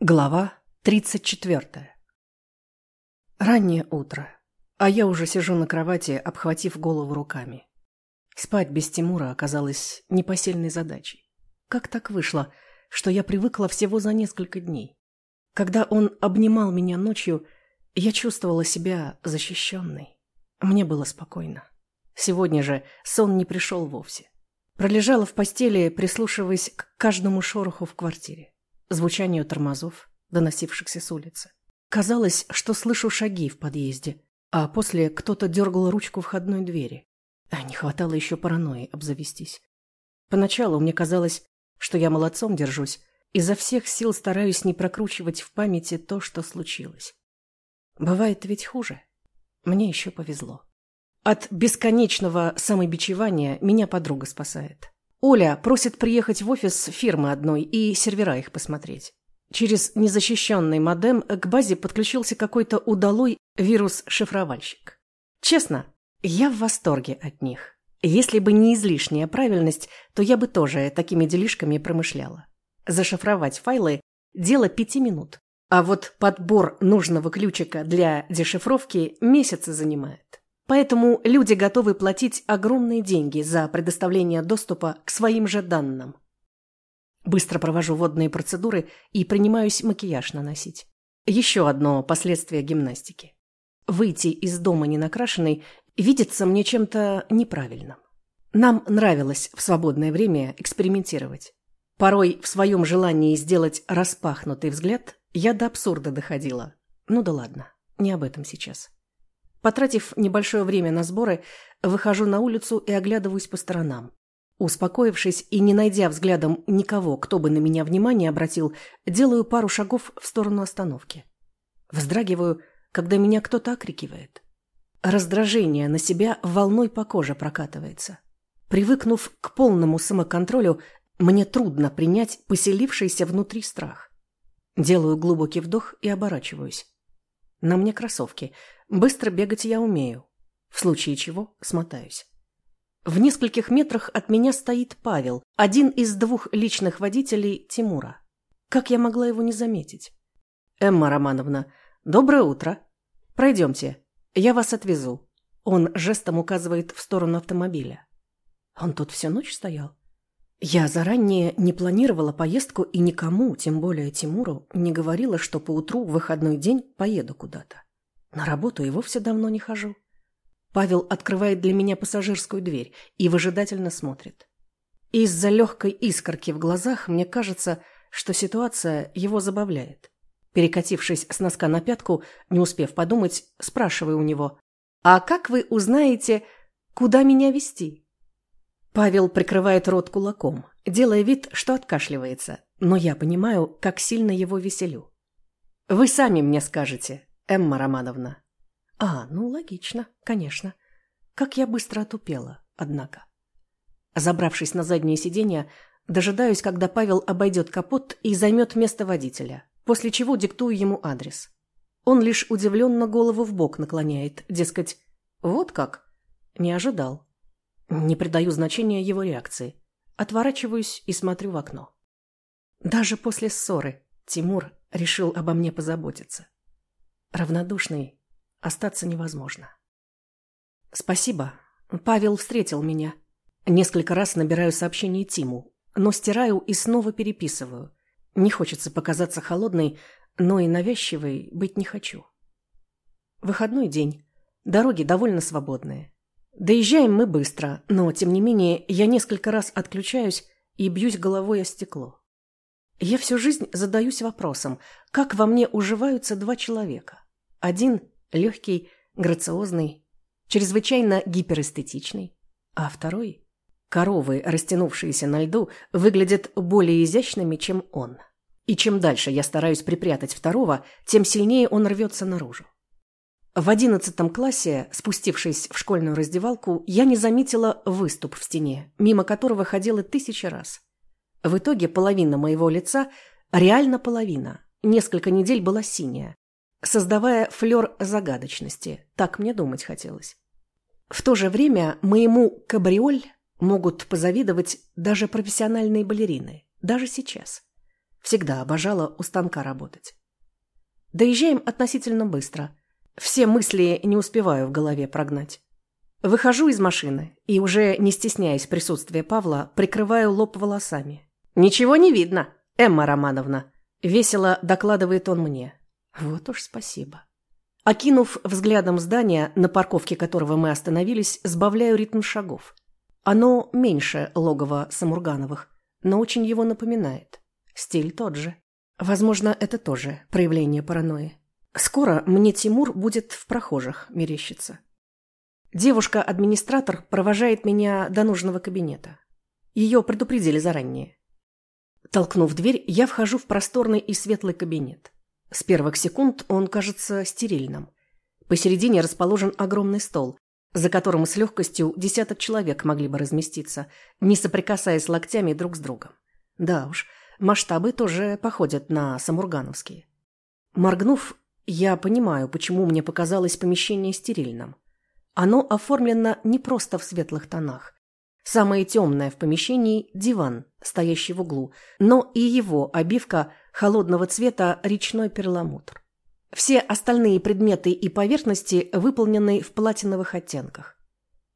Глава 34 Раннее утро, а я уже сижу на кровати, обхватив голову руками. Спать без Тимура оказалось непосильной задачей. Как так вышло, что я привыкла всего за несколько дней? Когда он обнимал меня ночью, я чувствовала себя защищенной. Мне было спокойно. Сегодня же сон не пришел вовсе. Пролежала в постели, прислушиваясь к каждому шороху в квартире звучанию тормозов, доносившихся с улицы. Казалось, что слышу шаги в подъезде, а после кто-то дергал ручку входной двери. А не хватало еще паранойи обзавестись. Поначалу мне казалось, что я молодцом держусь, изо всех сил стараюсь не прокручивать в памяти то, что случилось. Бывает ведь хуже. Мне еще повезло. От бесконечного самобичевания меня подруга спасает. Оля просит приехать в офис фирмы одной и сервера их посмотреть. Через незащищенный модем к базе подключился какой-то удалой вирус-шифровальщик. Честно, я в восторге от них. Если бы не излишняя правильность, то я бы тоже такими делишками промышляла. Зашифровать файлы – дело пяти минут. А вот подбор нужного ключика для дешифровки месяцы занимает. Поэтому люди готовы платить огромные деньги за предоставление доступа к своим же данным. Быстро провожу водные процедуры и принимаюсь макияж наносить. Еще одно последствие гимнастики. Выйти из дома ненакрашенной видится мне чем-то неправильным. Нам нравилось в свободное время экспериментировать. Порой в своем желании сделать распахнутый взгляд я до абсурда доходила. Ну да ладно, не об этом сейчас. Потратив небольшое время на сборы, выхожу на улицу и оглядываюсь по сторонам. Успокоившись и не найдя взглядом никого, кто бы на меня внимание обратил, делаю пару шагов в сторону остановки. Вздрагиваю, когда меня кто-то окрикивает. Раздражение на себя волной по коже прокатывается. Привыкнув к полному самоконтролю, мне трудно принять поселившийся внутри страх. Делаю глубокий вдох и оборачиваюсь. На мне кроссовки – Быстро бегать я умею. В случае чего смотаюсь. В нескольких метрах от меня стоит Павел, один из двух личных водителей Тимура. Как я могла его не заметить? «Эмма Романовна, доброе утро. Пройдемте, я вас отвезу». Он жестом указывает в сторону автомобиля. Он тут всю ночь стоял? Я заранее не планировала поездку и никому, тем более Тимуру, не говорила, что поутру в выходной день поеду куда-то. На работу и вовсе давно не хожу. Павел открывает для меня пассажирскую дверь и выжидательно смотрит. Из-за легкой искорки в глазах мне кажется, что ситуация его забавляет. Перекатившись с носка на пятку, не успев подумать, спрашиваю у него, «А как вы узнаете, куда меня вести?» Павел прикрывает рот кулаком, делая вид, что откашливается, но я понимаю, как сильно его веселю. «Вы сами мне скажете, Эмма Романовна. А, ну логично, конечно. Как я быстро отупела, однако. Забравшись на заднее сиденье, дожидаюсь, когда Павел обойдет капот и займет место водителя, после чего диктую ему адрес. Он лишь удивленно голову в бок наклоняет, дескать, вот как? Не ожидал. Не придаю значения его реакции. Отворачиваюсь и смотрю в окно. Даже после ссоры Тимур решил обо мне позаботиться. Равнодушный остаться невозможно. Спасибо. Павел встретил меня. Несколько раз набираю сообщение Тиму, но стираю и снова переписываю. Не хочется показаться холодной, но и навязчивой быть не хочу. Выходной день. Дороги довольно свободные. Доезжаем мы быстро, но, тем не менее, я несколько раз отключаюсь и бьюсь головой о стекло. Я всю жизнь задаюсь вопросом, как во мне уживаются два человека. Один – легкий, грациозный, чрезвычайно гиперэстетичный, а второй – коровы, растянувшиеся на льду, выглядят более изящными, чем он. И чем дальше я стараюсь припрятать второго, тем сильнее он рвется наружу. В одиннадцатом классе, спустившись в школьную раздевалку, я не заметила выступ в стене, мимо которого ходила тысячи раз. В итоге половина моего лица, реально половина, несколько недель была синяя, создавая флер загадочности. Так мне думать хотелось. В то же время моему кабриоль могут позавидовать даже профессиональные балерины. Даже сейчас. Всегда обожала у станка работать. Доезжаем относительно быстро. Все мысли не успеваю в голове прогнать. Выхожу из машины и, уже не стесняясь присутствия Павла, прикрываю лоб волосами. «Ничего не видно, Эмма Романовна», — весело докладывает он мне. Вот уж спасибо. Окинув взглядом здание, на парковке которого мы остановились, сбавляю ритм шагов. Оно меньше логова Самургановых, но очень его напоминает. Стиль тот же. Возможно, это тоже проявление паранойи. Скоро мне Тимур будет в прохожих мерещиться. Девушка-администратор провожает меня до нужного кабинета. Ее предупредили заранее. Толкнув дверь, я вхожу в просторный и светлый кабинет. С первых секунд он кажется стерильным. Посередине расположен огромный стол, за которым с легкостью десяток человек могли бы разместиться, не соприкасаясь локтями друг с другом. Да уж, масштабы тоже походят на самургановские. Моргнув, я понимаю, почему мне показалось помещение стерильным. Оно оформлено не просто в светлых тонах. Самое темное в помещении – диван, стоящий в углу, но и его обивка холодного цвета речной перламутр. Все остальные предметы и поверхности выполнены в платиновых оттенках.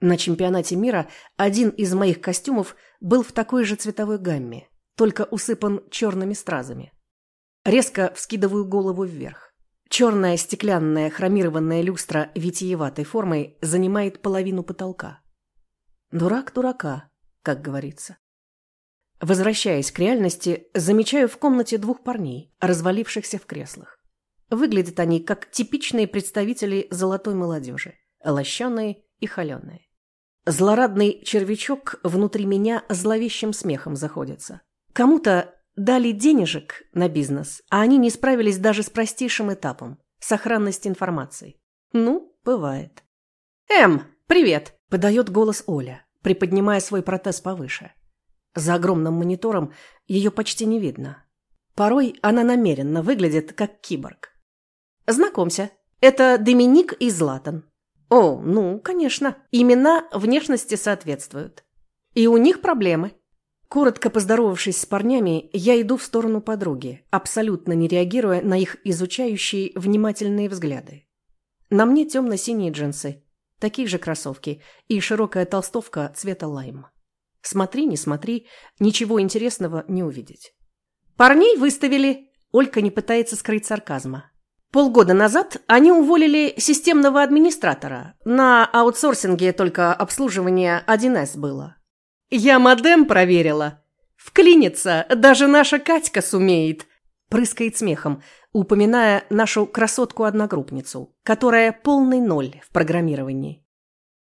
На чемпионате мира один из моих костюмов был в такой же цветовой гамме, только усыпан черными стразами. Резко вскидываю голову вверх. Черная стеклянная хромированная люстра витиеватой формой занимает половину потолка. Дурак дурака, как говорится. Возвращаясь к реальности, замечаю в комнате двух парней, развалившихся в креслах. Выглядят они как типичные представители золотой молодежи, лощеные и холеные. Злорадный червячок внутри меня зловещим смехом заходится. Кому-то дали денежек на бизнес, а они не справились даже с простейшим этапом – сохранность информации. Ну, бывает. «Эм, привет!» – подает голос Оля, приподнимая свой протез повыше. За огромным монитором ее почти не видно. Порой она намеренно выглядит как киборг. Знакомься, это Доминик и Златан. О, ну, конечно, имена внешности соответствуют. И у них проблемы. Коротко поздоровавшись с парнями, я иду в сторону подруги, абсолютно не реагируя на их изучающие внимательные взгляды. На мне темно-синие джинсы, такие же кроссовки и широкая толстовка цвета лайм. Смотри, не смотри, ничего интересного не увидеть. Парней выставили. Олька не пытается скрыть сарказма. Полгода назад они уволили системного администратора. На аутсорсинге только обслуживание 1С было. Я модем проверила. Вклиниться даже наша Катька сумеет. Прыскает смехом, упоминая нашу красотку-одногруппницу, которая полный ноль в программировании.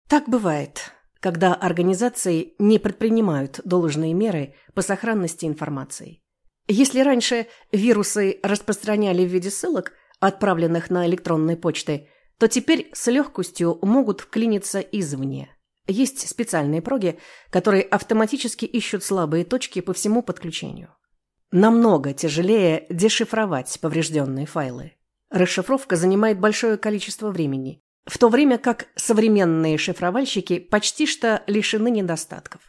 Так бывает когда организации не предпринимают должные меры по сохранности информации. Если раньше вирусы распространяли в виде ссылок, отправленных на электронные почты, то теперь с легкостью могут вклиниться извне. Есть специальные проги, которые автоматически ищут слабые точки по всему подключению. Намного тяжелее дешифровать поврежденные файлы. Расшифровка занимает большое количество времени, в то время как современные шифровальщики почти что лишены недостатков.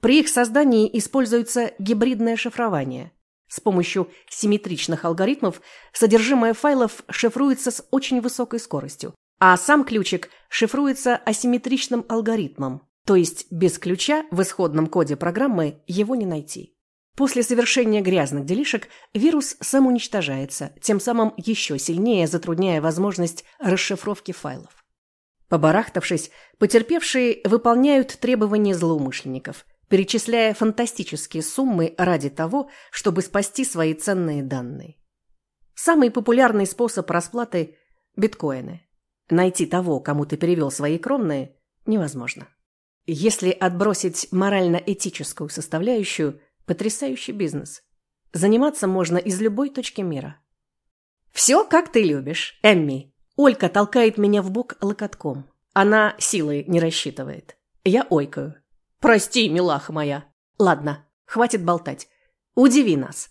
При их создании используется гибридное шифрование. С помощью симметричных алгоритмов содержимое файлов шифруется с очень высокой скоростью, а сам ключик шифруется асимметричным алгоритмом, то есть без ключа в исходном коде программы его не найти. После совершения грязных делишек вирус самоуничтожается, тем самым еще сильнее затрудняя возможность расшифровки файлов. Побарахтавшись, потерпевшие выполняют требования злоумышленников, перечисляя фантастические суммы ради того, чтобы спасти свои ценные данные. Самый популярный способ расплаты – биткоины. Найти того, кому ты перевел свои кровные, невозможно. Если отбросить морально-этическую составляющую – Потрясающий бизнес. Заниматься можно из любой точки мира. «Все, как ты любишь, Эмми». Олька толкает меня в бок локотком. Она силой не рассчитывает. Я ойкаю. «Прости, милаха моя». «Ладно, хватит болтать. Удиви нас.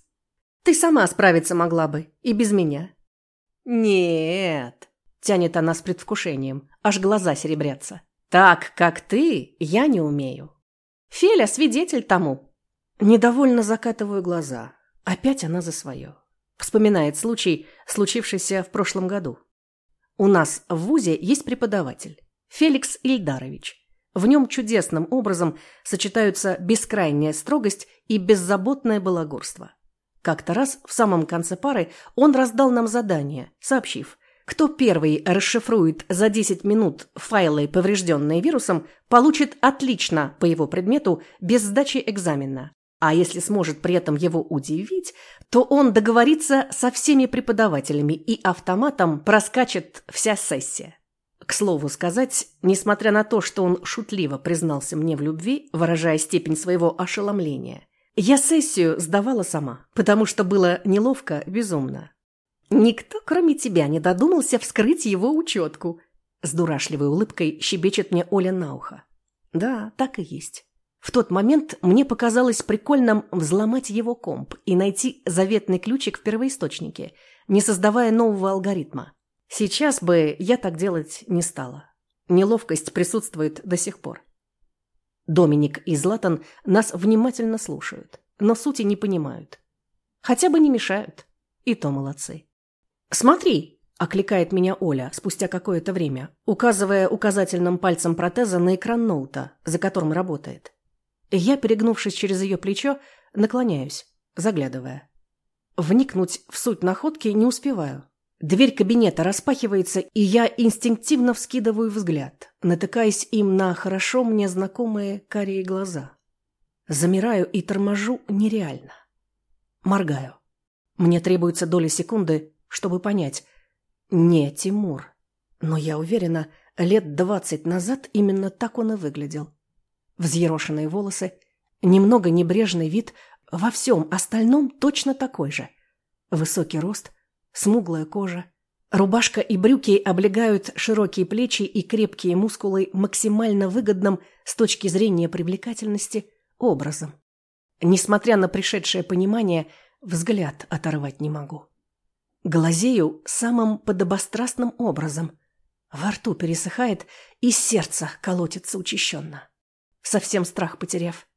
Ты сама справиться могла бы, и без меня». «Нет», — тянет она с предвкушением, аж глаза серебрятся. «Так, как ты, я не умею». Феля свидетель тому. Недовольно закатываю глаза. Опять она за свое. Вспоминает случай, случившийся в прошлом году. У нас в ВУЗе есть преподаватель. Феликс Ильдарович. В нем чудесным образом сочетаются бескрайняя строгость и беззаботное балагурство. Как-то раз в самом конце пары он раздал нам задание, сообщив, кто первый расшифрует за 10 минут файлы, поврежденные вирусом, получит отлично по его предмету без сдачи экзамена. А если сможет при этом его удивить, то он договорится со всеми преподавателями и автоматом проскачет вся сессия. К слову сказать, несмотря на то, что он шутливо признался мне в любви, выражая степень своего ошеломления, я сессию сдавала сама, потому что было неловко, безумно. Никто, кроме тебя, не додумался вскрыть его учетку. С дурашливой улыбкой щебечет мне Оля на ухо. Да, так и есть. В тот момент мне показалось прикольным взломать его комп и найти заветный ключик в первоисточнике, не создавая нового алгоритма. Сейчас бы я так делать не стала. Неловкость присутствует до сих пор. Доминик и Златан нас внимательно слушают, но сути не понимают. Хотя бы не мешают. И то молодцы. «Смотри!» – окликает меня Оля спустя какое-то время, указывая указательным пальцем протеза на экран ноута, за которым работает. Я, перегнувшись через ее плечо, наклоняюсь, заглядывая. Вникнуть в суть находки не успеваю. Дверь кабинета распахивается, и я инстинктивно вскидываю взгляд, натыкаясь им на хорошо мне знакомые карие глаза. Замираю и торможу нереально. Моргаю. Мне требуется доля секунды, чтобы понять. Не Тимур. Но я уверена, лет двадцать назад именно так он и выглядел. Взъерошенные волосы, немного небрежный вид, во всем остальном точно такой же. Высокий рост, смуглая кожа. Рубашка и брюки облегают широкие плечи и крепкие мускулы максимально выгодным с точки зрения привлекательности образом. Несмотря на пришедшее понимание, взгляд оторвать не могу. Глазею самым подобострастным образом. Во рту пересыхает, и сердце колотится учащенно. Совсем страх потеряв.